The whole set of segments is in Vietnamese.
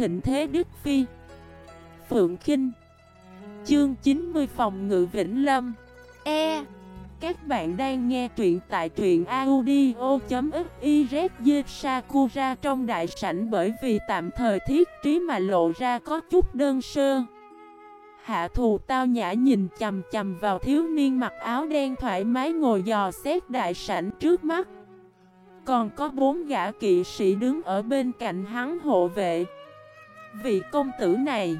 thịnh thế Đức Phi. Phượng Kinh. Chương 90 Phòng Ngự Vĩnh Lâm. E. Các bạn đang nghe truyện tại truyện audio.xyz Sakura trong đại sảnh bởi vì tạm thời thiết trí mà lộ ra có chút đơn sơ. Hạ thù tao nhã nhìn chầm chầm vào thiếu niên mặc áo đen thoải mái ngồi dò xét đại sảnh trước mắt. Còn có bốn gã kỵ sĩ đứng ở bên cạnh hắn hộ vệ. Vị công tử này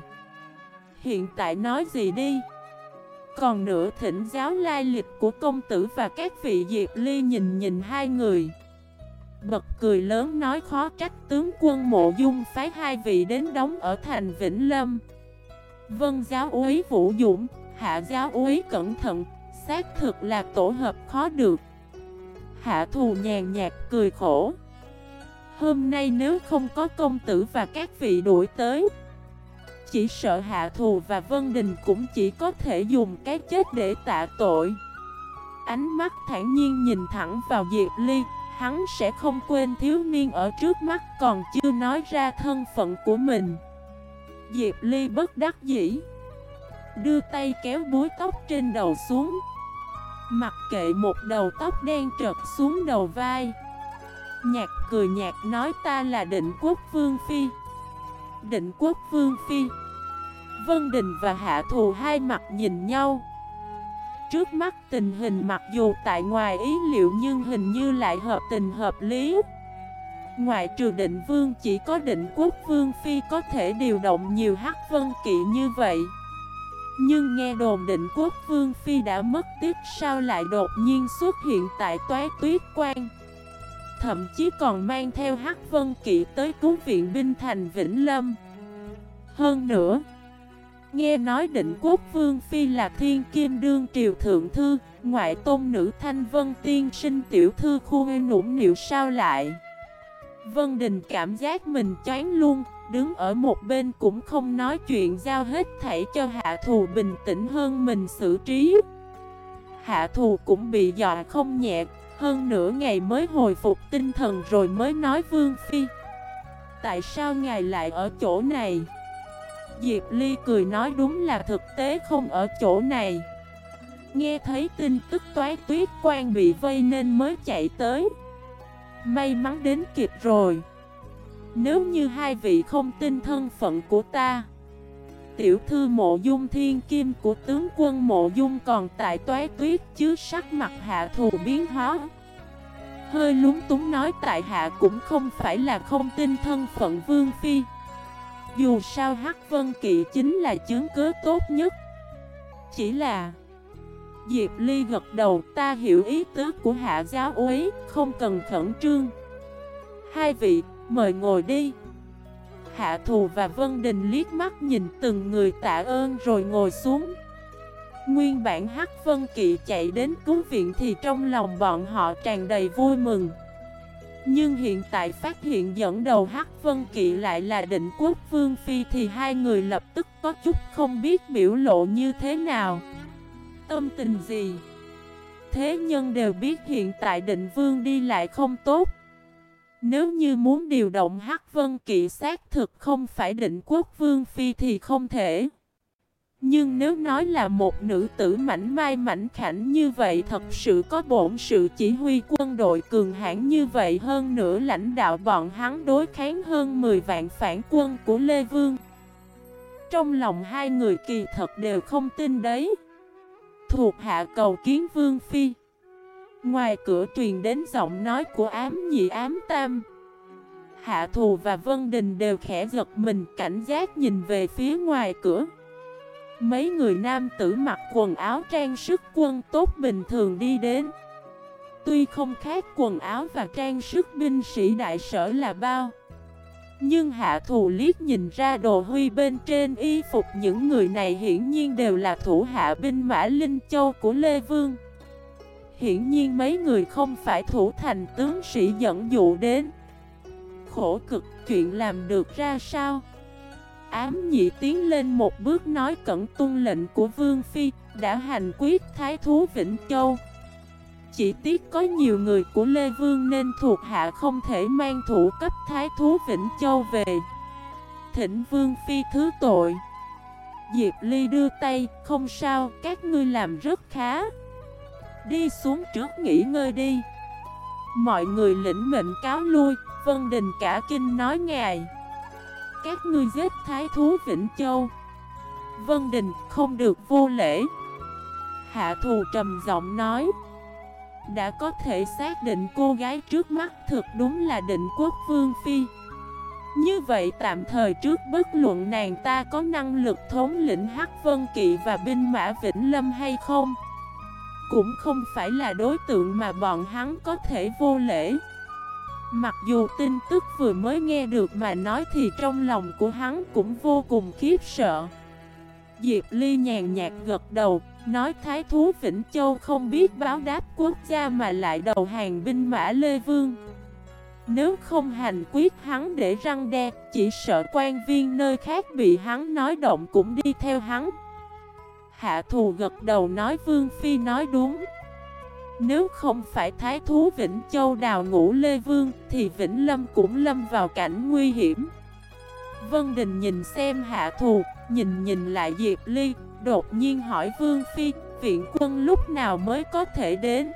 Hiện tại nói gì đi Còn nữa thỉnh giáo lai lịch của công tử và các vị Diệp Ly nhìn nhìn hai người Bật cười lớn nói khó trách tướng quân mộ dung phái hai vị đến đóng ở thành Vĩnh Lâm Vân giáo úy vũ dũng, hạ giáo úy cẩn thận, xác thực là tổ hợp khó được. Hạ thù nhàn nhạt cười khổ. Hôm nay nếu không có công tử và các vị đuổi tới, chỉ sợ hạ thù và Vân Đình cũng chỉ có thể dùng cái chết để tạ tội. Ánh mắt thản nhiên nhìn thẳng vào Diệp Ly, hắn sẽ không quên thiếu niên ở trước mắt còn chưa nói ra thân phận của mình. Diệp Ly bất đắc dĩ Đưa tay kéo búi tóc trên đầu xuống Mặc kệ một đầu tóc đen trật xuống đầu vai Nhạc, cười nhạc, nói ta là định quốc vương phi. Định quốc vương phi. Vân Đình và Hạ Thù hai mặt nhìn nhau. Trước mắt tình hình mặc dù tại ngoài ý liệu nhưng hình như lại hợp tình hợp lý. Ngoại trừ định vương chỉ có định quốc vương phi có thể điều động nhiều hắc vân kỵ như vậy. Nhưng nghe đồn định quốc vương phi đã mất tích, sao lại đột nhiên xuất hiện tại toái tuyết quan? Thậm chí còn mang theo hắc vân kỵ tới cứu viện binh thành Vĩnh Lâm Hơn nữa Nghe nói định quốc vương phi là thiên kim đương triều thượng thư Ngoại tôn nữ thanh vân tiên sinh tiểu thư khu nũng nịu sao lại Vân Đình cảm giác mình chán luôn, đứng ở một bên cũng không nói chuyện giao hết thảy cho hạ thù bình tĩnh hơn mình xử trí. Hạ thù cũng bị dọa không nhẹ, hơn nửa ngày mới hồi phục tinh thần rồi mới nói Vương Phi. Tại sao ngài lại ở chỗ này? Diệp Ly cười nói đúng là thực tế không ở chỗ này. Nghe thấy tin tức toái tuyết quan bị vây nên mới chạy tới. May mắn đến kịp rồi Nếu như hai vị không tin thân phận của ta Tiểu thư mộ dung thiên kim của tướng quân mộ dung còn tại toái tuyết chứ sắc mặt hạ thù biến hóa Hơi lúng túng nói tại hạ cũng không phải là không tin thân phận vương phi Dù sao Hắc Vân Kỵ chính là chứng cớ tốt nhất Chỉ là Diệp Ly gật đầu ta hiểu ý tứ của hạ giáo úy, không cần khẩn trương. Hai vị, mời ngồi đi. Hạ Thù và Vân Đình liếc mắt nhìn từng người tạ ơn rồi ngồi xuống. Nguyên bản Hắc Vân Kỵ chạy đến cứu viện thì trong lòng bọn họ tràn đầy vui mừng. Nhưng hiện tại phát hiện dẫn đầu Hắc Vân Kỵ lại là định quốc Vương Phi thì hai người lập tức có chút không biết biểu lộ như thế nào tâm tình gì Thế nhân đều biết hiện tại định vương đi lại không tốt nếu như muốn điều động Hắc Vân Kỵ xác thực không phải định quốc vương phi thì không thể. Nhưng nếu nói là một nữ tử mảnh mai mảnh khảnh như vậy Thật sự có bổn sự chỉ huy quân đội cường hãn như vậy Hơn nữa lãnh đạo bọn hắn đối kháng hơn 10 vạn phản quân của Lê Vương. Trong lòng hai người kỳ thật đều không tin đấy. Thuộc hạ cầu kiến vương phi. Ngoài cửa truyền đến giọng nói của ám nhị ám tam. Hạ thù và Vân Đình đều khẽ giật mình, cảnh giác nhìn về phía ngoài cửa. Mấy người nam tử mặc quần áo trang sức quân tốt bình thường đi đến. Tuy không khác quần áo và trang sức binh sĩ đại sở là bao. Nhưng hạ thù liếc nhìn ra đồ huy bên trên y phục những người này hiển nhiên đều là thủ hạ binh mã Linh Châu của Lê Vương. Hiển nhiên mấy người không phải thủ thành tướng sĩ dẫn dụ đến. Khổ cực chuyện làm được ra sao? Ám nhị tiến lên một bước nói cẩn tuân lệnh của Vương Phi Đã hành quyết Thái Thú Vĩnh Châu. Chỉ tiếc có nhiều người của Lê Vương nên thuộc hạ không thể mang thủ cấp Thái Thú Vĩnh Châu về. Thỉnh Vương Phi thứ tội. Diệp Ly đưa tay, không sao, các ngươi làm rất khá. Đi xuống trước nghỉ ngơi đi. Mọi người lĩnh mệnh cáo lui, Vân Đình cả kinh nói ngài. Các ngươi giết thái thú Vĩnh Châu. Vân Đình không được vô lễ. Hạ thù trầm giọng nói. Đã có thể xác định cô gái trước mắt thực đúng là định quốc vương phi. Như vậy tạm thời trước bất luận nàng ta có năng lực thống lĩnh Hắc Vân Kỵ và binh mã Vĩnh Lâm hay không? Cũng không phải là đối tượng mà bọn hắn có thể vô lễ Mặc dù tin tức vừa mới nghe được mà nói thì trong lòng của hắn cũng vô cùng khiếp sợ Diệp Ly nhàn nhạt gật đầu, nói Thái thú Vĩnh Châu không biết báo đáp quốc gia mà lại đầu hàng binh mã Lê Vương. Nếu không hành quyết hắn để răng đe, chỉ sợ quan viên nơi khác bị hắn nói động cũng đi theo hắn. Hạ thù gật đầu nói Vương Phi nói đúng. Nếu không phải Thái thú Vĩnh Châu đào ngũ Lê Vương, thì Vĩnh Lâm cũng lâm vào cảnh nguy hiểm. Vân Đình nhìn xem hạ thù, nhìn nhìn lại Diệp Ly, đột nhiên hỏi Vương Phi, viện quân lúc nào mới có thể đến.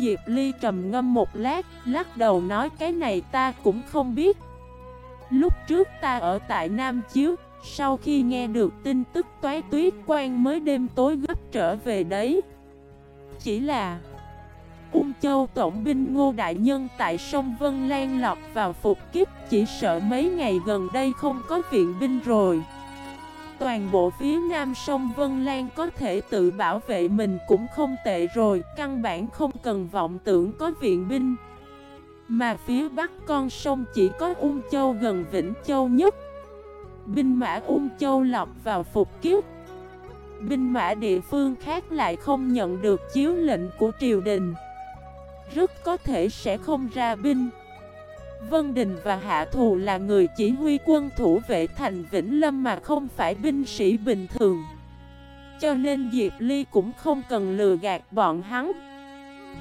Diệp Ly trầm ngâm một lát, lắc đầu nói cái này ta cũng không biết. Lúc trước ta ở tại Nam Chiếu, sau khi nghe được tin tức toái tuyết quan mới đêm tối gấp trở về đấy. Chỉ là... Ung Châu Tổng binh Ngô Đại Nhân tại sông Vân Lan lọt vào phục kích Chỉ sợ mấy ngày gần đây không có viện binh rồi. Toàn bộ phía nam sông Vân Lan có thể tự bảo vệ mình cũng không tệ rồi, Căn bản không cần vọng tưởng có viện binh. Mà phía bắc con sông chỉ có Ung Châu gần Vĩnh Châu nhất. Binh mã Ung Châu lọt vào phục kiếp Binh mã địa phương khác lại không nhận được chiếu lệnh của triều đình rất có thể sẽ không ra binh. Vân Đình và Hạ Thù là người chỉ huy quân thủ vệ thành Vĩnh Lâm mà không phải binh sĩ bình thường. Cho nên Diệp Ly cũng không cần lừa gạt bọn hắn.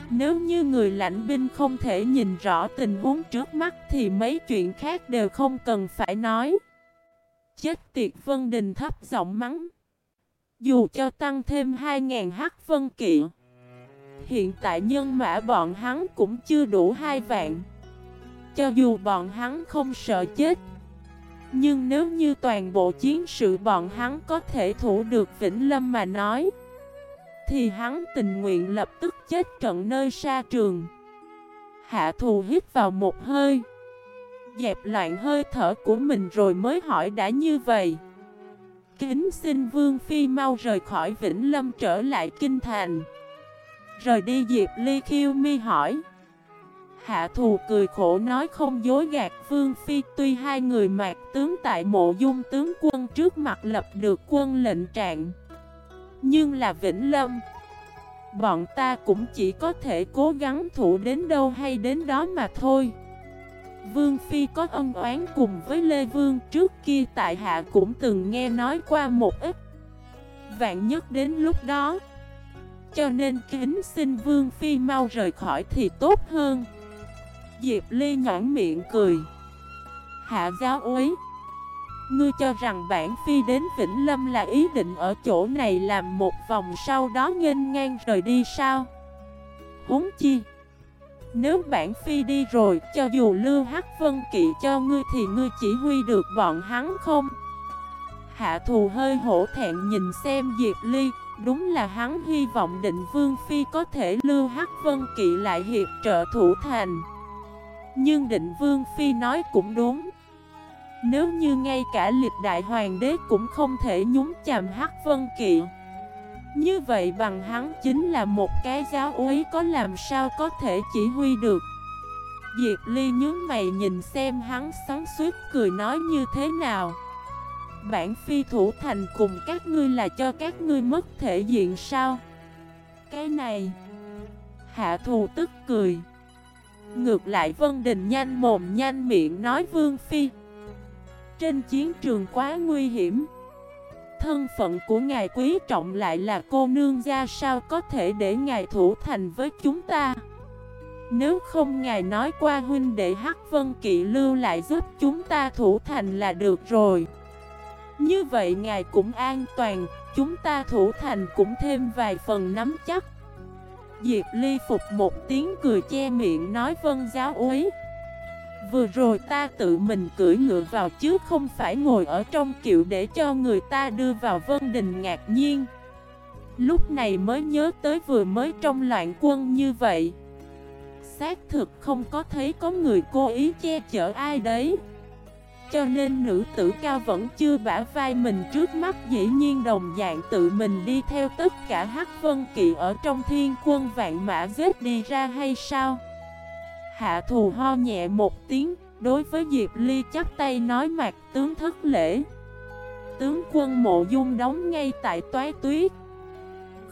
Nếu như người lãnh binh không thể nhìn rõ tình huống trước mắt thì mấy chuyện khác đều không cần phải nói. Chết tiệt Vân Đình thấp giọng mắng. Dù cho tăng thêm 2.000 hắc vân kỵ, Hiện tại nhân mã bọn hắn cũng chưa đủ hai vạn. Cho dù bọn hắn không sợ chết, Nhưng nếu như toàn bộ chiến sự bọn hắn có thể thủ được Vĩnh Lâm mà nói, Thì hắn tình nguyện lập tức chết trận nơi xa trường. Hạ thù hít vào một hơi. Dẹp loạn hơi thở của mình rồi mới hỏi đã như vậy. Kính xin Vương Phi mau rời khỏi Vĩnh Lâm trở lại Kinh Thành. Rời đi Diệp Ly khiêu mi hỏi. Hạ thù cười khổ nói không dối gạt Vương Phi, Tuy hai người mạc tướng tại mộ dung tướng quân trước mặt lập được quân lệnh trạng, Nhưng là Vĩnh Lâm, Bọn ta cũng chỉ có thể cố gắng thủ đến đâu hay đến đó mà thôi. Vương Phi có ân oán cùng với Lê Vương trước kia tại hạ cũng từng nghe nói qua một ít. Vạn nhất đến lúc đó, cho nên kính xin Vương Phi mau rời khỏi thì tốt hơn. Diệp Ly nhõn miệng cười. Hạ giáo úy, Ngươi cho rằng bản Phi đến Vĩnh Lâm là ý định ở chỗ này làm một vòng sau đó nghênh ngang rời đi sao? Huống chi nếu bản Phi đi rồi, cho dù Lưu Hắc Vân kỵ cho ngươi thì ngươi chỉ huy được bọn hắn không? Hạ thù hơi hổ thẹn nhìn xem Diệp Ly. Đúng là hắn hy vọng định Vương Phi có thể lưu Hắc Vân Kỵ lại hiệp trợ thủ thành. Nhưng định Vương Phi nói cũng đúng. Nếu như ngay cả lịch đại hoàng đế cũng không thể nhúng chàm Hắc Vân Kỵ. Như vậy bằng hắn chính là một cái giáo úy có làm sao có thể chỉ huy được. Diệp Ly nhớ mày nhìn xem hắn sáng suốt cười nói như thế nào. Bản phi thủ thành cùng các ngươi là cho các ngươi mất thể diện sao? Cái này, Hạ thù tức cười. Ngược lại Vân Đình nhanh mồm nhanh miệng nói Vương Phi. Trên chiến trường quá nguy hiểm. Thân phận của ngài quý trọng lại là cô nương gia sao có thể để ngài thủ thành với chúng ta? Nếu không ngài nói qua huynh đệ Hắc Vân Kỵ lưu lại giúp chúng ta thủ thành là được rồi. Như vậy ngài cũng an toàn, chúng ta thủ thành cũng thêm vài phần nắm chắc. Diệp Ly phục một tiếng cười che miệng nói vân giáo úy. Vừa rồi ta tự mình cưỡi ngựa vào chứ không phải ngồi ở trong kiệu để cho người ta đưa vào vân đình ngạc nhiên. Lúc này mới nhớ tới vừa mới trong loạn quân như vậy. Xác thực không có thấy có người cố ý che chở ai đấy. Cho nên nữ tử cao vẫn chưa bả vai mình trước mắt, dĩ nhiên đồng dạng tự mình đi theo tất cả hắc vân kỵ ở trong thiên quân vạn mã giết đi ra hay sao? Hạ thù ho nhẹ một tiếng, Đối với Diệp Ly chắp tay nói mặt, tướng thất lễ. Tướng quân mộ dung đóng ngay tại toái tuyết.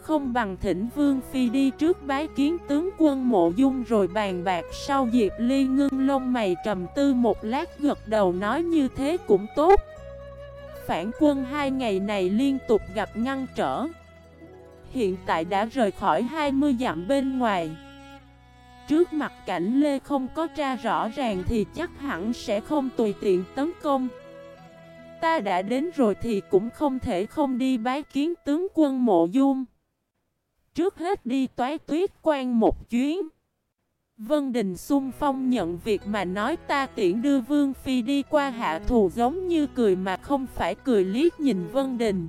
Không bằng thỉnh Vương Phi đi trước bái kiến tướng quân mộ dung rồi bàn bạc. Sau Diệp Ly ngưng lông mày trầm tư một lát, gật đầu nói như thế cũng tốt. Phản quân hai ngày này liên tục gặp ngăn trở. Hiện tại đã rời khỏi 20 dặm bên ngoài. Trước mặt cảnh Lê không có tra rõ ràng thì chắc hẳn sẽ không tùy tiện tấn công. Ta đã đến rồi thì cũng không thể không đi bái kiến tướng quân mộ dung. Trước hết đi toái tuyết quan một chuyến. Vân Đình xung phong nhận việc mà nói ta tiễn đưa Vương Phi đi qua hạ thù giống như cười mà không phải cười liếc nhìn Vân Đình.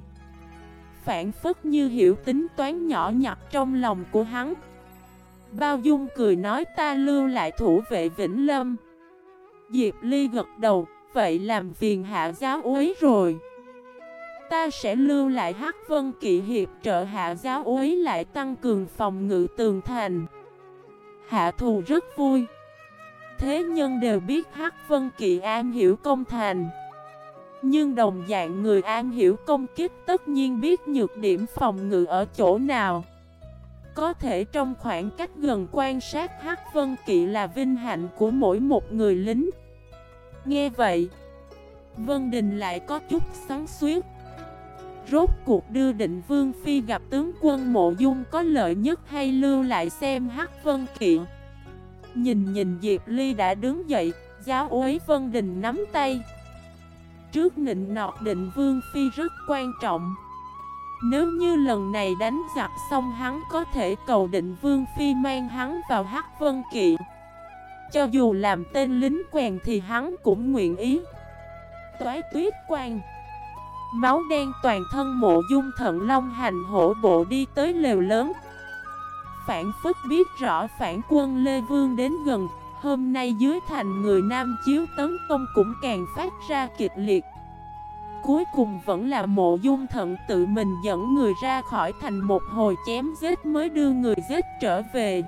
Phản phất như hiểu tính toán nhỏ nhặt trong lòng của hắn. Bao Dung cười nói ta lưu lại thủ vệ Vĩnh Lâm. Diệp Ly gật đầu, Vậy làm phiền hạ giáo úy rồi. Ta sẽ lưu lại Hắc Vân Kỵ Hiệp trợ hạ giáo úy lại tăng cường phòng ngự tường thành. Hạ thù rất vui. Thế nhân đều biết Hắc Vân Kỵ an hiểu công thành. Nhưng đồng dạng người an hiểu công kích tất nhiên biết nhược điểm phòng ngự ở chỗ nào có thể trong khoảng cách gần quan sát Hắc Vân Kỵ là vinh hạnh của mỗi một người lính. Nghe vậy, Vân Đình lại có chút sáng suyết. Rốt cuộc đưa định Vương Phi gặp tướng quân mộ dung có lợi nhất hay lưu lại xem Hắc Vân Kỵ? Nhìn nhìn Diệp Ly đã đứng dậy, Giáo uế Vân Đình nắm tay. Trước nịnh nọt định Vương Phi rất quan trọng nếu như lần này đánh giặc xong hắn có thể cầu định Vương Phi mang hắn vào Hắc Vân Kỵ. Cho dù làm tên lính quèn thì hắn cũng nguyện ý. Toái tuyết quang. Máu đen toàn thân mộ dung thận long hành hổ bộ đi tới lều lớn. Phản phức biết rõ phản quân Lê Vương đến gần. Hôm nay dưới thành người Nam chiếu tấn công cũng càng phát ra kịch liệt. Cuối cùng vẫn là mộ dung thận tự mình dẫn người ra khỏi thành một hồi chém giết mới đưa người giết trở về.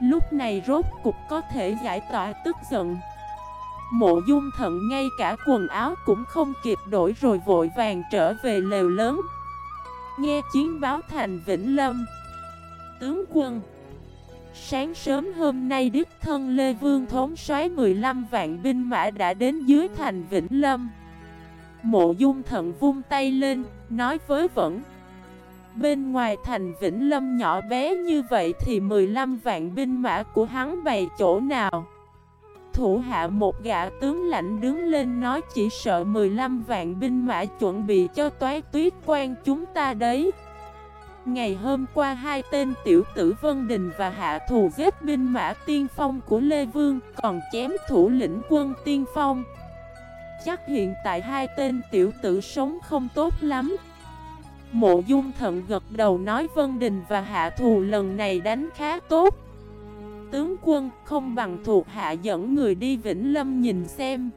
Lúc này rốt cục có thể giải tỏa tức giận. Mộ dung thận ngay cả quần áo cũng không kịp đổi rồi vội vàng trở về lều lớn. Nghe chiến báo thành Vĩnh Lâm, Tướng quân, Sáng sớm hôm nay Đức thân Lê Vương thống soái 15 vạn binh mã đã đến dưới thành Vĩnh Lâm. Mộ dung thận vung tay lên, nói với vẫn Bên ngoài thành Vĩnh Lâm nhỏ bé như vậy thì 15 vạn binh mã của hắn bày chỗ nào? Thủ hạ một gã tướng lãnh đứng lên nói chỉ sợ 15 vạn binh mã chuẩn bị cho toái tuyết quan chúng ta đấy. Ngày hôm qua hai tên tiểu tử Vân Đình và Hạ Thù giết binh mã tiên phong của Lê Vương Còn chém thủ lĩnh quân tiên phong chắc hiện tại hai tên tiểu tử sống không tốt lắm. Mộ dung thận gật đầu nói Vân Đình và Hạ Thù lần này đánh khá tốt. Tướng quân không bằng thuộc hạ dẫn người đi Vĩnh Lâm nhìn xem.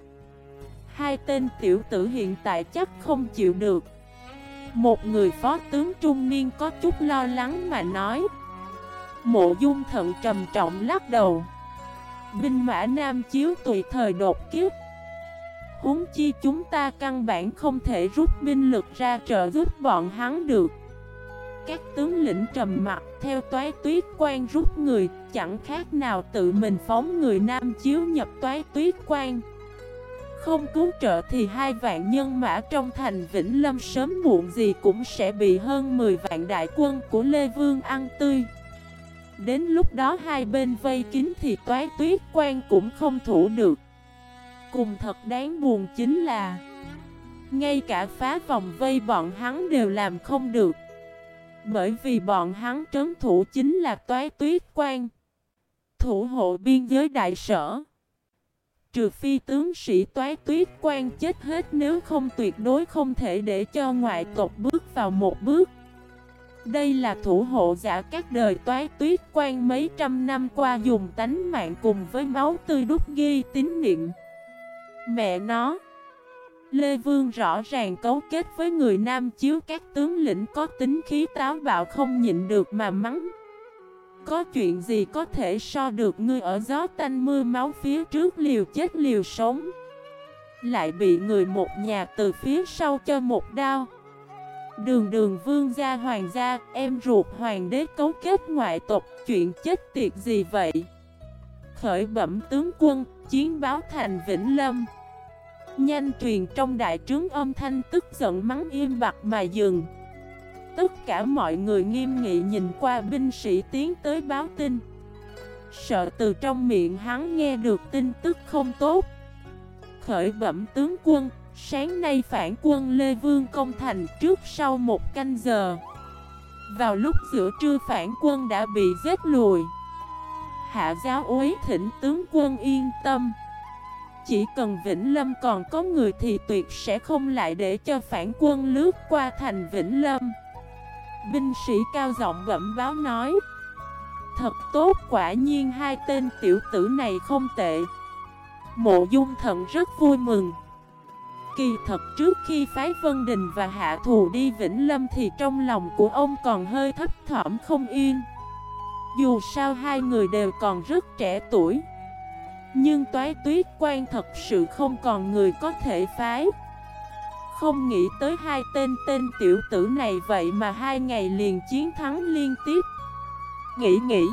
Hai tên tiểu tử hiện tại chắc không chịu được. Một người phó tướng trung niên có chút lo lắng mà nói. Mộ dung thận trầm trọng lắc đầu. Binh mã Nam Chiếu tùy thời đột kiếp. Huống chi chúng ta căn bản không thể rút binh lực ra trợ giúp bọn hắn được. Các tướng lĩnh trầm mặt theo toái tuyết quan rút người, Chẳng khác nào tự mình phóng người nam chiếu nhập toái tuyết quan Không cứu trợ thì hai vạn nhân mã trong thành Vĩnh Lâm sớm muộn gì cũng sẽ bị hơn 10 vạn đại quân của Lê Vương ăn tươi. Đến lúc đó hai bên vây kín thì toái tuyết quan cũng không thủ được. Cùng thật đáng buồn chính là, Ngay cả phá vòng vây bọn hắn đều làm không được. Bởi vì bọn hắn trấn thủ chính là toái tuyết quan, Thủ hộ biên giới đại sở. Trừ phi tướng sĩ toái tuyết quan chết hết nếu không tuyệt đối không thể để cho ngoại tộc bước vào một bước. Đây là thủ hộ giả các đời toái tuyết quan mấy trăm năm qua dùng tánh mạng cùng với máu tươi đúc ghi tín niệm. Mẹ nó Lê Vương rõ ràng cấu kết với người Nam chiếu các tướng lĩnh có tính khí táo bạo không nhịn được mà mắng. Có chuyện gì có thể so được ngươi ở gió tanh mưa máu phía trước liều chết liều sống Lại bị người một nhà từ phía sau cho một đao Đường đường vương gia hoàng gia, em ruột hoàng đế cấu kết ngoại tộc, chuyện chết tiệt gì vậy? Khởi bẩm tướng quân, chiến báo thành Vĩnh Lâm Nhanh truyền trong đại trướng âm thanh tức giận mắng im bặt mà dừng. Tất cả mọi người nghiêm nghị nhìn qua binh sĩ tiến tới báo tin. Sợ từ trong miệng hắn nghe được tin tức không tốt. Khởi bẩm tướng quân, Sáng nay phản quân Lê Vương công thành trước sau một canh giờ. Vào lúc giữa trưa phản quân đã bị giết lùi. Hạ giáo úy thỉnh tướng quân yên tâm. Chỉ cần Vĩnh Lâm còn có người thì tuyệt sẽ không lại để cho phản quân lướt qua thành Vĩnh Lâm. Binh sĩ cao giọng bẩm báo nói, Thật tốt, quả nhiên hai tên tiểu tử này không tệ. Mộ dung thận rất vui mừng. Kỳ thật trước khi phái Vân Đình và Hạ Thù đi Vĩnh Lâm thì trong lòng của ông còn hơi thấp thỏm không yên. Dù sao hai người đều còn rất trẻ tuổi. Nhưng toái tuyết quan thật sự không còn người có thể phái. Không nghĩ tới hai tên tên tiểu tử này vậy mà hai ngày liền chiến thắng liên tiếp. Nghĩ nghĩ,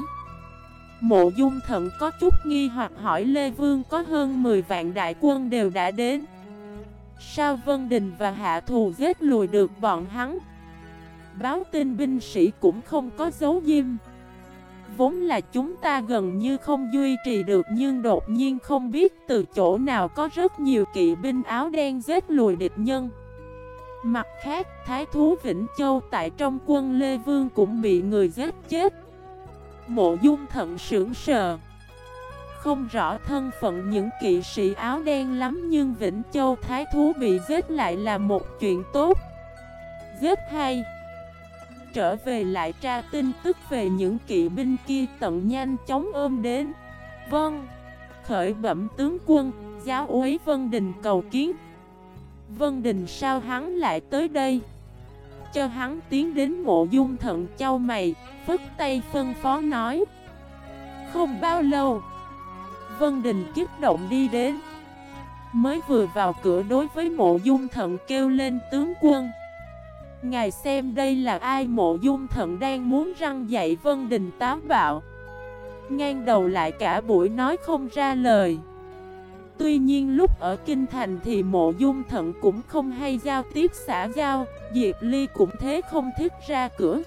Mộ dung thận có chút nghi hoặc hỏi Lê Vương có hơn 10 vạn đại quân đều đã đến. Sao Vân Đình và Hạ Thù giết lùi được bọn hắn? Báo tin binh sĩ cũng không có dấu diêm Vốn là chúng ta gần như không duy trì được Nhưng đột nhiên không biết từ chỗ nào có rất nhiều kỵ binh áo đen giết lùi địch nhân Mặt khác, Thái thú Vĩnh Châu tại trong quân Lê Vương cũng bị người giết chết Mộ dung thận sưởng sờ không rõ thân phận những kỵ sĩ áo đen lắm nhưng Vĩnh Châu Thái Thú bị giết lại là một chuyện tốt. Giết hay. Trở về lại tra tin tức về những kỵ binh kia tận nhanh chóng ôm đến. Vâng. Khởi bẩm tướng quân, giáo úy Vân Đình cầu kiến. Vân Đình sao hắn lại tới đây? Cho hắn tiến đến mộ dung thận châu mày, phức tay phân phó nói. Không bao lâu. Vân Đình kích động đi đến Mới vừa vào cửa đối với mộ dung thận kêu lên tướng quân Ngài xem đây là ai mộ dung thận đang muốn răng dạy Vân Đình táo bạo Ngang đầu lại cả buổi nói không ra lời. Tuy nhiên lúc ở Kinh Thành thì mộ dung thận cũng không hay giao tiếp xã giao, Diệp Ly cũng thế không thích ra cửa.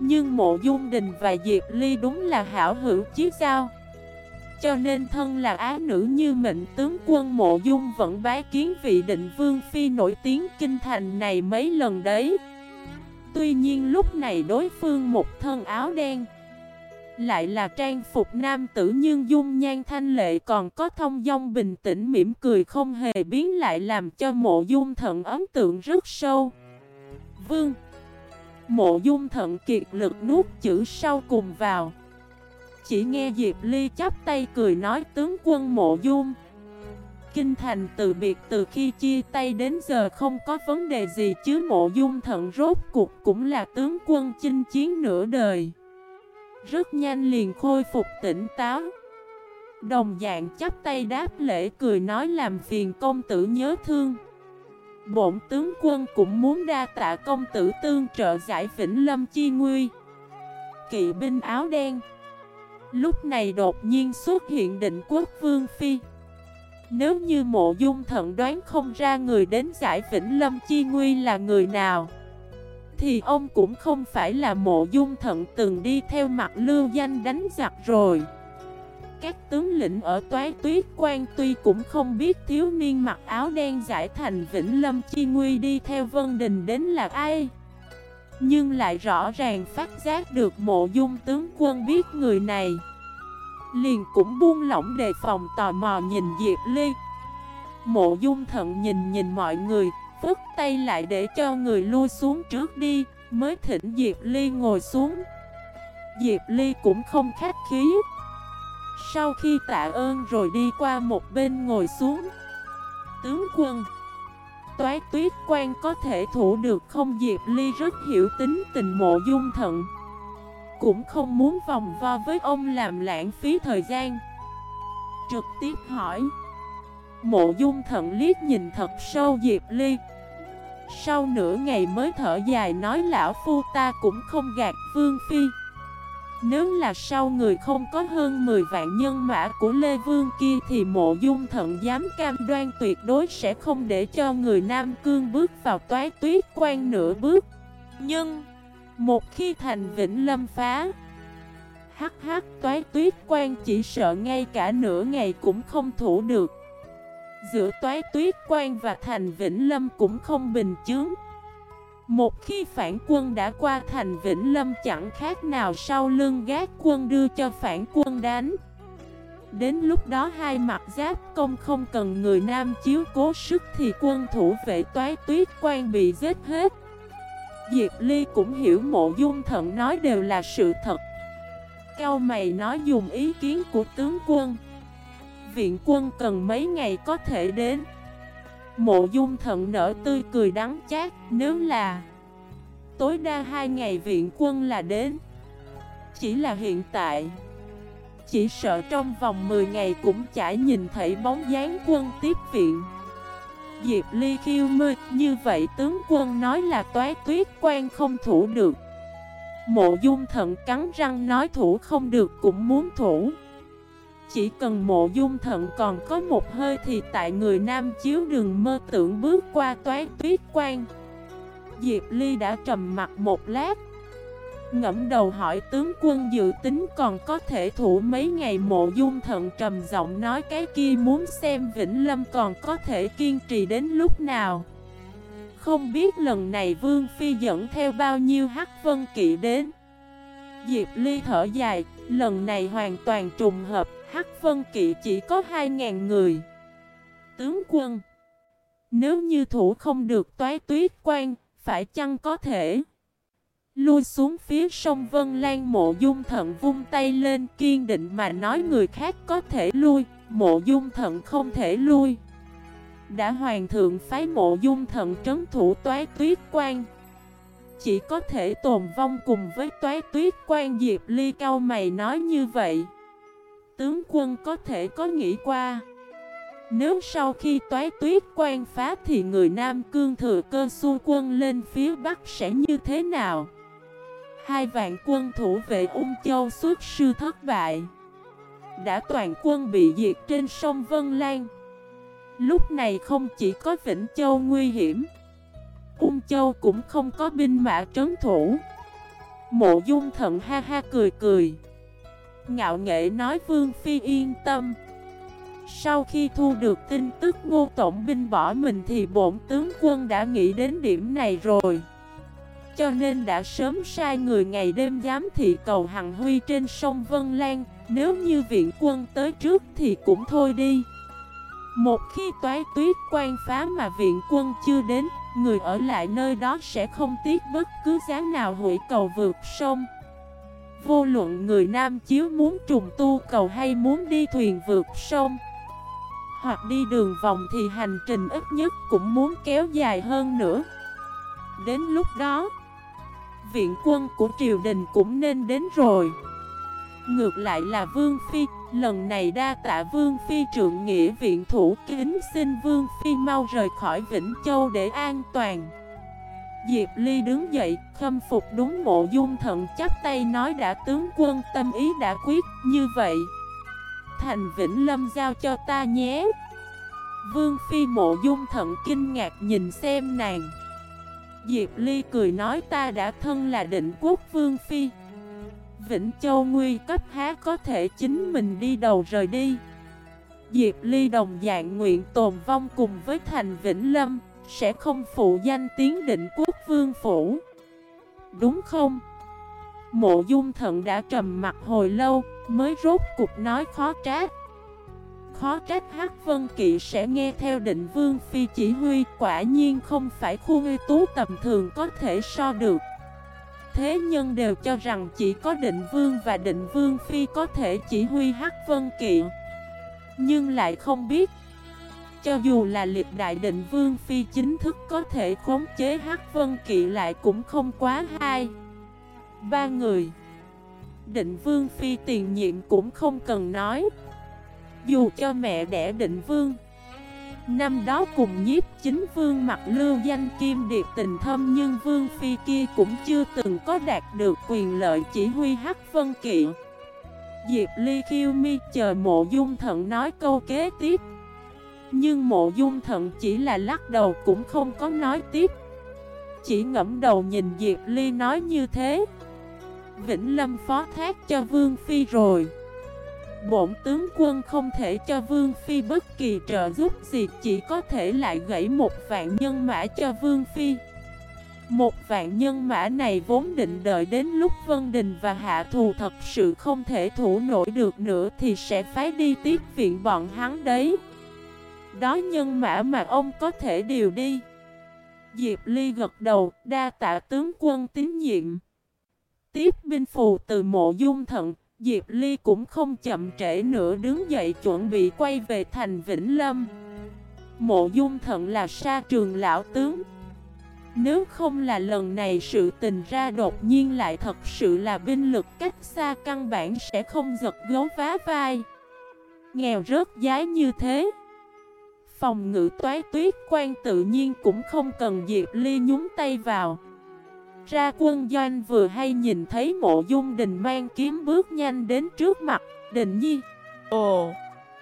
Nhưng mộ dung đình và Diệp Ly đúng là hảo hữu chiếc giao cho nên thân là á nữ như mệnh tướng quân mộ dung vẫn bái kiến vị định vương phi nổi tiếng kinh thành này mấy lần đấy. Tuy nhiên lúc này đối phương một thân áo đen, Lại là trang phục nam tử nhưng dung nhan thanh lệ còn có thông dong bình tĩnh mỉm cười không hề biến lại làm cho mộ dung thận ấn tượng rất sâu. Vương, Mộ dung thận kiệt lực nuốt chữ sau cùng vào chỉ nghe Diệp Ly chắp tay cười nói, tướng quân mộ dung. Kinh thành từ biệt từ khi chia tay đến giờ không có vấn đề gì chứ mộ dung thận rốt cuộc cũng là tướng quân chinh chiến nửa đời. Rất nhanh liền khôi phục tỉnh táo. Đồng dạng chắp tay đáp lễ cười nói, làm phiền công tử nhớ thương. Bổn tướng quân cũng muốn đa tạ công tử tương trợ giải vĩnh lâm chi nguy. Kỵ binh áo đen Lúc này đột nhiên xuất hiện định quốc vương phi. Nếu như mộ dung thận đoán không ra người đến giải Vĩnh Lâm Chi Nguy là người nào, thì ông cũng không phải là mộ dung thận từng đi theo mặt lưu danh đánh giặc rồi. Các tướng lĩnh ở toái tuyết quan tuy cũng không biết thiếu niên mặc áo đen giải thành Vĩnh Lâm Chi Nguy đi theo Vân Đình đến là ai nhưng lại rõ ràng phát giác được mộ dung tướng quân biết người này. Liền cũng buông lỏng đề phòng tò mò nhìn Diệp Ly. Mộ dung thận nhìn nhìn mọi người Phức tay lại để cho người lui xuống trước đi, Mới thỉnh Diệp Ly ngồi xuống. Diệp Ly cũng không khách khí. Sau khi tạ ơn rồi đi qua một bên ngồi xuống. Tướng quân Toái tuyết quan có thể thủ được không? Diệp Ly rất hiểu tính tình mộ dung thận. Cũng không muốn vòng vo với ông làm lãng phí thời gian. Trực tiếp hỏi. Mộ dung thận liếc nhìn thật sâu Diệp Ly. Sau nửa ngày mới thở dài nói, lão phu ta cũng không gạt Vương Phi. Nếu là sau người không có hơn 10 vạn nhân mã của Lê Vương kia Thì mộ dung thận dám cam đoan tuyệt đối sẽ không để cho người Nam Cương bước vào toái tuyết quan nửa bước. Nhưng, một khi thành Vĩnh Lâm phá, Hắc hắc, toái tuyết quan chỉ sợ ngay cả nửa ngày cũng không thủ được. Giữa toái tuyết quan và thành Vĩnh Lâm cũng không bình chướng. Một khi phản quân đã qua thành Vĩnh Lâm, chẳng khác nào sau lưng gác quân đưa cho phản quân đánh. Đến lúc đó hai mặt giáp công không cần người nam chiếu cố sức thì quân thủ vệ toái tuyết quan bị giết hết. Diệp Ly cũng hiểu mộ dung thận nói đều là sự thật. Cao mày nói dùng ý kiến của tướng quân. Viện quân cần mấy ngày có thể đến? Mộ dung thận nở tươi cười đắng chát, Nếu là Tối đa hai ngày viện quân là đến. Chỉ là hiện tại, Chỉ sợ trong vòng 10 ngày cũng chả nhìn thấy bóng dáng quân tiếp viện. Diệp Ly khiêu mơ, Như vậy tướng quân nói là toái tuyết quan không thủ được. Mộ dung thận cắn răng nói thủ không được cũng muốn thủ chỉ cần mộ dung thận còn có một hơi thì tại người nam chiếu đừng mơ tưởng bước qua toái tuyết quan Diệp Ly đã trầm mặt một lát Ngẫm đầu hỏi tướng quân dự tính còn có thể thủ mấy ngày mộ dung thận trầm giọng nói cái kia muốn xem Vĩnh Lâm còn có thể kiên trì đến lúc nào. Không biết lần này Vương Phi dẫn theo bao nhiêu hắc vân kỵ đến. Diệp Ly thở dài, lần này hoàn toàn trùng hợp. Hắc Vân Kỵ chỉ có 2.000 người. Tướng quân Nếu như thủ không được toái tuyết quan, phải chăng có thể Lui xuống phía sông Vân Lan mộ dung thận vung tay lên kiên định mà nói người khác có thể lui, mộ dung thận không thể lui. Đã hoàng thượng phái mộ dung thận trấn thủ toái tuyết quan. Chỉ có thể tồn vong cùng với toái tuyết quan Diệp Ly cao mày nói như vậy tướng quân có thể có nghĩ qua. Nếu sau khi toái tuyết quan phá thì người Nam Cương thừa cơ xu quân lên phía Bắc sẽ như thế nào? Hai vạn quân thủ vệ ung châu xuất sư thất bại. Đã toàn quân bị diệt trên sông Vân Lan. Lúc này không chỉ có Vĩnh Châu nguy hiểm, Ung Châu cũng không có binh mã trấn thủ. Mộ dung thận ha ha cười cười. Ngạo nghệ nói Vương Phi yên tâm. Sau khi thu được tin tức ngô tổng binh bỏ mình thì bổn tướng quân đã nghĩ đến điểm này rồi. Cho nên đã sớm sai người ngày đêm giám thị cầu Hằng Huy trên sông Vân Lan, Nếu như viện quân tới trước thì cũng thôi đi. Một khi toái tuyết quan phá mà viện quân chưa đến, Người ở lại nơi đó sẽ không tiếc bất cứ giá nào hủy cầu vượt sông. Vô luận người nam chiếu muốn trùng tu cầu hay muốn đi thuyền vượt sông, Hoặc đi đường vòng thì hành trình ít nhất cũng muốn kéo dài hơn nữa. Đến lúc đó, Viện quân của triều đình cũng nên đến rồi. Ngược lại là Vương Phi, Lần này đa tạ Vương Phi trượng nghĩa viện thủ kính xin Vương Phi mau rời khỏi Vĩnh Châu để an toàn. Diệp Ly đứng dậy, khâm phục đúng mộ dung thận chắp tay nói đã tướng quân tâm ý đã quyết như vậy. Thành Vĩnh Lâm giao cho ta nhé. Vương Phi mộ dung thận kinh ngạc nhìn xem nàng. Diệp Ly cười nói ta đã thân là định quốc vương phi Vĩnh Châu nguy cấp há có thể chính mình đi đầu rời đi Diệp Ly đồng dạng nguyện tồn vong cùng với thành Vĩnh Lâm sẽ không phụ danh tiếng định quốc vương phủ. Đúng không? Mộ dung thận đã trầm mặt hồi lâu, Mới rốt cục nói khó trách. Khó trách Hắc Vân Kỵ sẽ nghe theo định vương phi chỉ huy, Quả nhiên không phải khu uy tú tầm thường có thể so được. Thế nhân đều cho rằng chỉ có định vương và định vương phi có thể chỉ huy Hắc Vân Kỵ. Nhưng lại không biết cho dù là liệt đại định vương phi chính thức có thể khống chế Hắc Vân Kỵ lại cũng không quá hai Ba người, Định vương phi tiền nhiệm cũng không cần nói. Dù cho mẹ đẻ định vương, Năm đó cùng nhiếp chính vương mặt lưu danh kim điệp tình thâm Nhưng vương phi kia cũng chưa từng có đạt được quyền lợi chỉ huy hắc vân kỵ. Diệp Ly khiêu mi chờ mộ dung thận nói câu kế tiếp. Nhưng mộ dung thận chỉ là lắc đầu cũng không có nói tiếp. Chỉ ngẫm đầu nhìn Diệp Ly nói như thế. Vĩnh Lâm phó thác cho Vương Phi rồi. Bổn tướng quân không thể cho Vương Phi bất kỳ trợ giúp gì, Chỉ có thể lại gãy một vạn nhân mã cho Vương Phi. Một vạn nhân mã này vốn định đợi đến lúc Vân Đình và Hạ Thù thật sự không thể thủ nổi được nữa Thì sẽ phái đi tiếp viện bọn hắn đấy. Đó nhân mã mà ông có thể điều đi Diệp Ly gật đầu, đa tạ tướng quân tín nhiệm Tiếp binh phù từ mộ dung thận, Diệp Ly cũng không chậm trễ nữa đứng dậy chuẩn bị quay về thành Vĩnh Lâm. Mộ dung thận là sa trường lão tướng. Nếu không là lần này sự tình ra đột nhiên lại thật sự là binh lực cách xa căn bản sẽ không giật gấu vá vai. Nghèo rớt giá như thế. Phòng ngự toái tuyết quan tự nhiên cũng không cần Diệp Ly nhúng tay vào ra quân doanh vừa hay nhìn thấy mộ dung đình mang kiếm bước nhanh đến trước mặt, đình nhi. Ồ,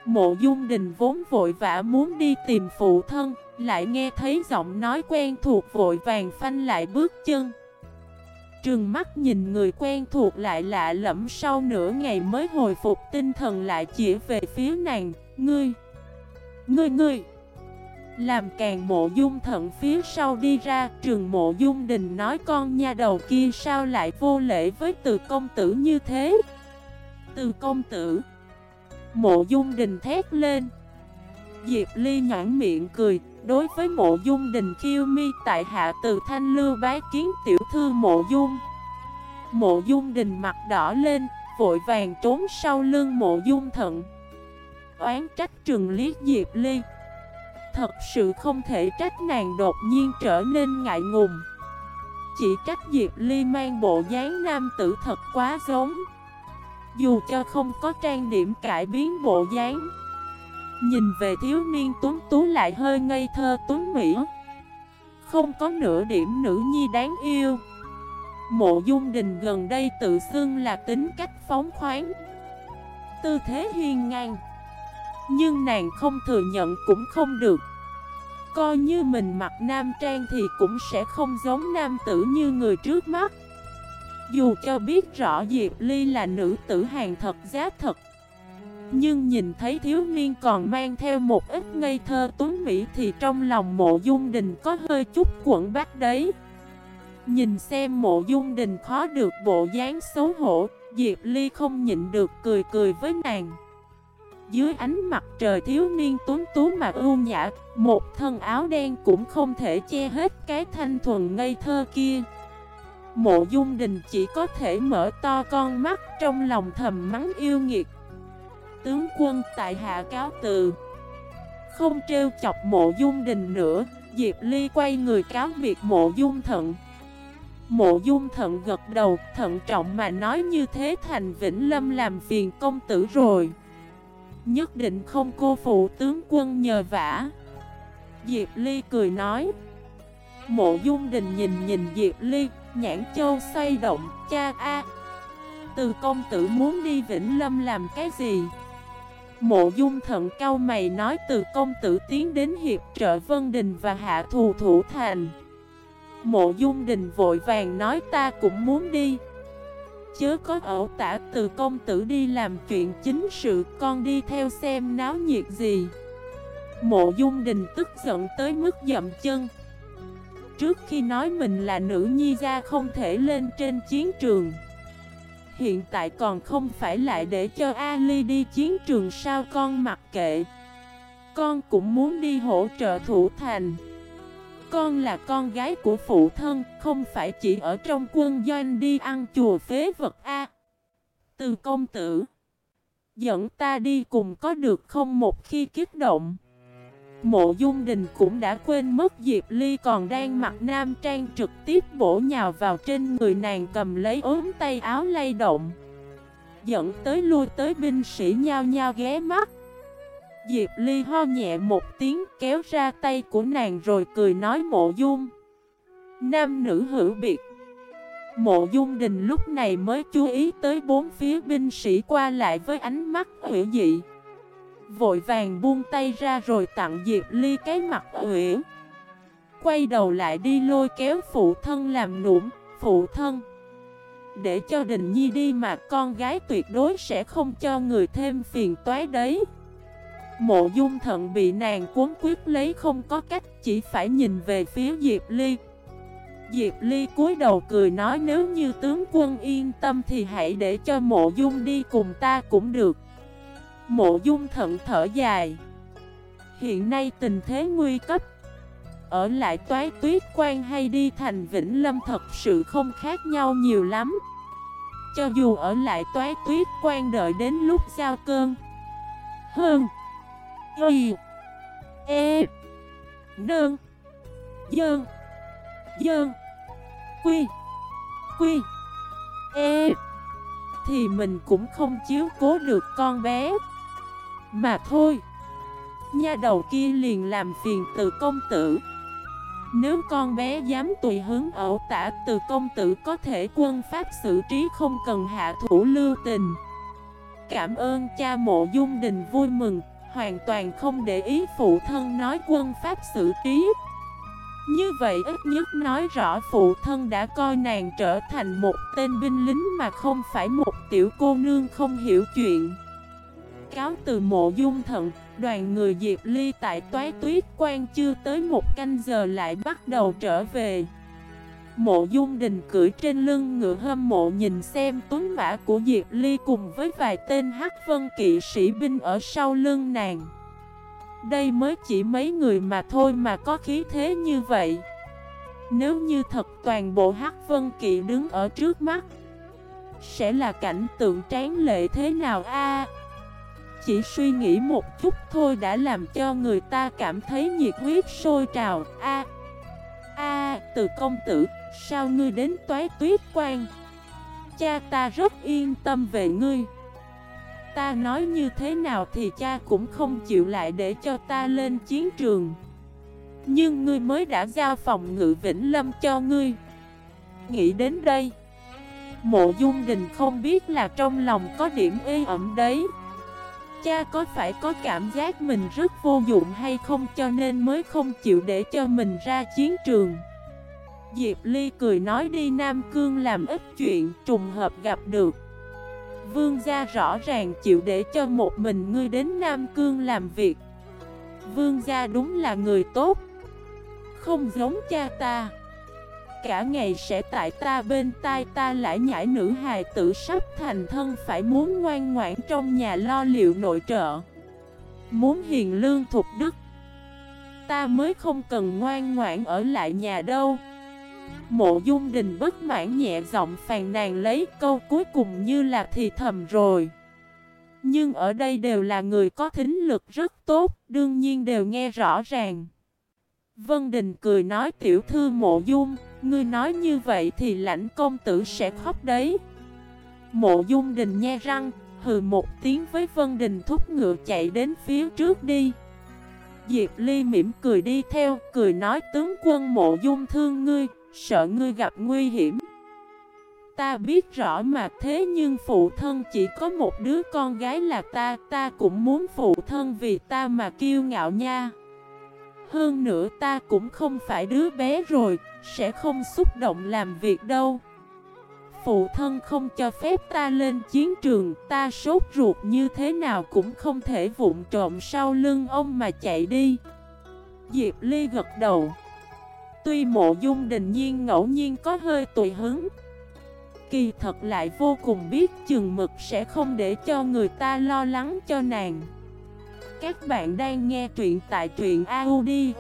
mộ dung đình vốn vội vã muốn đi tìm phụ thân, lại nghe thấy giọng nói quen thuộc vội vàng phanh lại bước chân. Trừng mắt nhìn người quen thuộc lại lạ lẫm sau nửa ngày mới hồi phục tinh thần lại chỉ về phía nàng, ngươi, ngươi ngươi. Làm càng mộ dung thận phía sau đi ra, Trường mộ dung đình nói con nha đầu kia sao lại vô lễ với từ công tử như thế? Từ công tử. Mộ dung đình thét lên. Diệp Ly nhãn miệng cười, Đối với mộ dung đình khiêu mi tại hạ từ thanh lưu bái kiến tiểu thư mộ dung. Mộ dung đình mặt đỏ lên, Vội vàng trốn sau lưng mộ dung thận. Oán trách trừng liếc Diệp Ly. Thật sự không thể trách nàng đột nhiên trở nên ngại ngùng. Chỉ trách Diệp Ly mang bộ dáng nam tử thật quá giống. Dù cho không có trang điểm cải biến bộ dáng, Nhìn về thiếu niên tuấn tú lại hơi ngây thơ tuấn mỹ. Không có nửa điểm nữ nhi đáng yêu. Mộ dung đình gần đây tự xưng là tính cách phóng khoáng. Tư thế hiên ngang nhưng nàng không thừa nhận cũng không được. Coi như mình mặc nam trang thì cũng sẽ không giống nam tử như người trước mắt. Dù cho biết rõ Diệp Ly là nữ tử hàng thật giá thật. Nhưng nhìn thấy thiếu niên còn mang theo một ít ngây thơ tuấn Mỹ Thì trong lòng mộ dung đình có hơi chút quẩn bát đấy. Nhìn xem mộ dung đình khó được bộ dáng xấu hổ, Diệp Ly không nhịn được cười cười với nàng dưới ánh mặt trời thiếu niên tuấn tú mà ưu nhã, Một thân áo đen cũng không thể che hết cái thanh thuần ngây thơ kia. Mộ dung đình chỉ có thể mở to con mắt trong lòng thầm mắng yêu nghiệt. Tướng quân tại hạ cáo từ. Không trêu chọc mộ dung đình nữa, Diệp Ly quay người cáo biệt mộ dung thận. Mộ dung thận gật đầu, thận trọng mà nói như thế thành Vĩnh Lâm làm phiền công tử rồi. Nhất định không cô phụ tướng quân nhờ vả. Diệp Ly cười nói. Mộ Dung Đình nhìn nhìn Diệp Ly, Nhãn châu xoay động, Cha a. Từ công tử muốn đi Vĩnh Lâm làm cái gì? Mộ Dung thận cao mày nói từ công tử tiến đến hiệp trợ Vân Đình và hạ thù thủ thành. Mộ dung đình vội vàng nói ta cũng muốn đi Chớ có ẩu tả, từ công tử đi làm chuyện chính sự, Con đi theo xem náo nhiệt gì. Mộ dung đình tức giận tới mức dậm chân. Trước khi nói mình là nữ nhi gia không thể lên trên chiến trường. Hiện tại còn không phải lại để cho Ali đi chiến trường sao con mặc kệ. Con cũng muốn đi hỗ trợ thủ thành. Con là con gái của phụ thân, Không phải chỉ ở trong quân doanh đi ăn chùa phế vật A. Từ công tử, Dẫn ta đi cùng có được không một khi kích động? Mộ Dung Đình cũng đã quên mất Diệp Ly còn đang mặc nam trang trực tiếp bổ nhào vào trên người nàng cầm lấy ốm tay áo lay động. Dẫn tới lui tới binh sĩ nhao nhao ghé mắt. Diệp Ly ho nhẹ một tiếng kéo ra tay của nàng rồi cười nói mộ dung. Nam nữ hữu biệt. Mộ dung đình lúc này mới chú ý tới bốn phía binh sĩ qua lại với ánh mắt hữu dị. Vội vàng buông tay ra rồi tặng Diệp Ly cái mặt uyển Quay đầu lại đi lôi kéo phụ thân làm nụm Phụ thân. Để cho Đình Nhi đi mà con gái tuyệt đối sẽ không cho người thêm phiền toái đấy. Mộ dung thận bị nàng cuốn quyết lấy không có cách, Chỉ phải nhìn về phía Diệp Ly. Diệp Ly cúi đầu cười nói, nếu như tướng quân yên tâm thì hãy để cho mộ dung đi cùng ta cũng được. Mộ dung thận thở dài. Hiện nay tình thế nguy cấp. Ở lại toái tuyết quan hay đi thành Vĩnh Lâm thật sự không khác nhau nhiều lắm. Cho dù ở lại toái tuyết quan đợi đến lúc giao cơn. Hơn Y E Nương Dơn Dơn Quy Quy. E Thì mình cũng không chiếu cố được con bé. Mà thôi, Nha đầu kia liền làm phiền từ công tử. Nếu con bé dám tùy hứng ẩu tả từ công tử có thể quân pháp xử trí không cần hạ thủ lưu tình. Cảm ơn cha mộ dung đình vui mừng. Hoàn toàn không để ý phụ thân nói quân pháp xử trí Như vậy ít nhất nói rõ phụ thân đã coi nàng trở thành một tên binh lính mà không phải một tiểu cô nương không hiểu chuyện cáo từ mộ dung thận, đoàn người Diệp Ly tại toái tuyết quan chưa tới một canh giờ lại bắt đầu trở về. Mộ dung đình cưỡi trên lưng ngựa hâm mộ nhìn xem tuấn mã của Diệp Ly cùng với vài tên hắc vân kỵ sĩ binh ở sau lưng nàng. Đây mới chỉ mấy người mà thôi mà có khí thế như vậy. Nếu như thật toàn bộ hắc vân kỵ đứng ở trước mắt, Sẽ là cảnh tượng tráng lệ thế nào a chỉ suy nghĩ một chút thôi đã làm cho người ta cảm thấy nhiệt huyết sôi trào A A, từ công tử Sao ngươi đến toái tuyết quan? Cha ta rất yên tâm về ngươi. Ta nói như thế nào thì cha cũng không chịu lại để cho ta lên chiến trường. Nhưng ngươi mới đã giao phòng ngự Vĩnh Lâm cho ngươi. Nghĩ đến đây, Mộ Dung Đình không biết là trong lòng có điểm ê ẩm đấy. Cha có phải có cảm giác mình rất vô dụng hay không cho nên mới không chịu để cho mình ra chiến trường? Diệp Ly cười nói đi, Nam Cương làm ít chuyện, trùng hợp gặp được. Vương gia rõ ràng chịu để cho một mình ngươi đến Nam Cương làm việc. Vương gia đúng là người tốt. Không giống cha ta. Cả ngày sẽ tại ta bên tai, ta lại nhảy nữ hài tử sắp thành thân, phải muốn ngoan ngoãn trong nhà lo liệu nội trợ. Muốn hiền lương thuộc đức. Ta mới không cần ngoan ngoãn ở lại nhà đâu. Mộ dung đình bất mãn nhẹ giọng phàn nàn lấy câu cuối cùng như là thì thầm rồi. Nhưng ở đây đều là người có thính lực rất tốt, Đương nhiên đều nghe rõ ràng. Vân Đình cười nói, tiểu thư mộ dung, Ngươi nói như vậy thì lãnh công tử sẽ khóc đấy. Mộ dung đình nhe răng, Hừ một tiếng với Vân Đình thúc ngựa chạy đến phía trước đi. Diệp Ly mỉm cười đi theo, Cười nói, tướng quân mộ dung thương ngươi Sợ ngươi gặp nguy hiểm Ta biết rõ mà thế nhưng phụ thân chỉ có một đứa con gái là ta Ta cũng muốn phụ thân vì ta mà kiêu ngạo nha Hơn nữa ta cũng không phải đứa bé rồi, sẽ không xúc động làm việc đâu. Phụ thân không cho phép ta lên chiến trường, ta sốt ruột như thế nào cũng không thể vụn trộm sau lưng ông mà chạy đi. Diệp Ly gật đầu. Tuy mộ dung đình nhiên ngẫu nhiên có hơi tùy hứng, Kỳ thật lại vô cùng biết chừng mực sẽ không để cho người ta lo lắng cho nàng. Các bạn đang nghe truyện tại truyện audio.fif